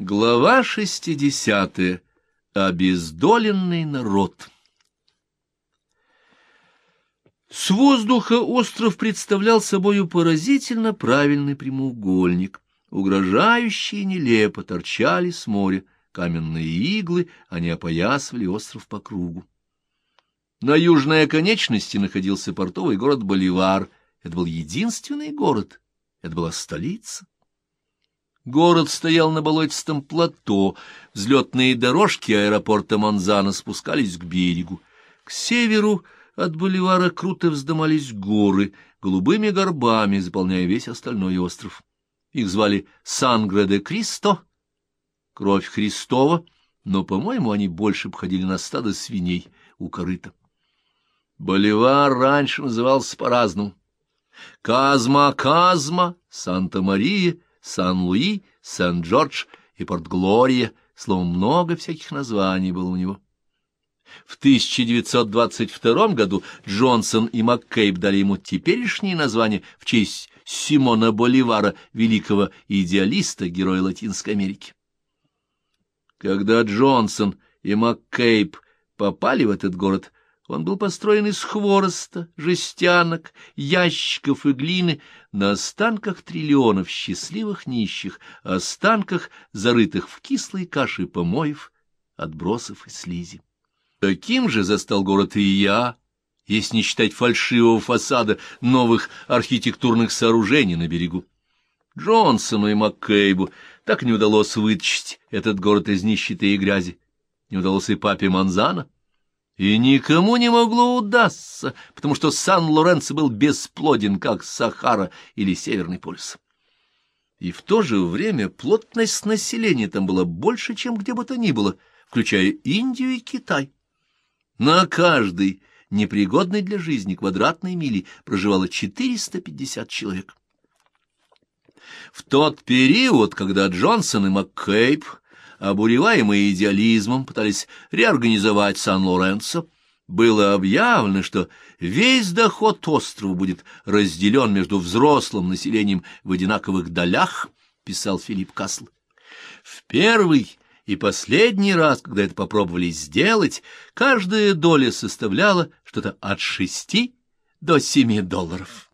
Глава шестидесятая. Обездоленный народ. С воздуха остров представлял собою поразительно правильный прямоугольник. Угрожающие нелепо торчали с моря каменные иглы, они опоясывали остров по кругу. На южной оконечности находился портовый город Боливар. Это был единственный город, это была столица. Город стоял на болотистом плато, взлетные дорожки аэропорта Монзана спускались к берегу. К северу от боливара круто вздымались горы, голубыми горбами заполняя весь остальной остров. Их звали Сангре-де-Кристо, кровь Христова, но, по-моему, они больше походили на стадо свиней у корыта. Боливар раньше назывался по-разному. Казма-Казма, Санта-Мария — Сан-Луи, Сан-Джордж и Порт-Глория, словом, много всяких названий было у него. В 1922 году Джонсон и Маккейб дали ему теперешнее название в честь Симона Боливара, великого идеалиста, героя Латинской Америки. Когда Джонсон и Маккейб попали в этот город, он был построен из хвороста, жестянок, ящиков и глины на останках триллионов счастливых нищих, останках, зарытых в кислой каше помоев, отбросов и слизи. Таким же застал город и я, если не считать фальшивого фасада новых архитектурных сооружений на берегу. Джонсону и Маккейбу так не удалось вытащить этот город из нищеты и грязи. Не удалось и папе Манзана. И никому не могло удастся, потому что Сан-Лоренцо был бесплоден, как Сахара или Северный полюс. И в то же время плотность населения там была больше, чем где бы то ни было, включая Индию и Китай. На каждой непригодной для жизни квадратной мили проживало 450 человек. В тот период, когда Джонсон и Маккейб обуреваемые идеализмом, пытались реорганизовать Сан-Лоренцо, было объявлено, что весь доход острова будет разделен между взрослым населением в одинаковых долях, писал Филипп Касл. В первый и последний раз, когда это попробовали сделать, каждая доля составляла что-то от шести до семи долларов.